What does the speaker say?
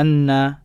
أن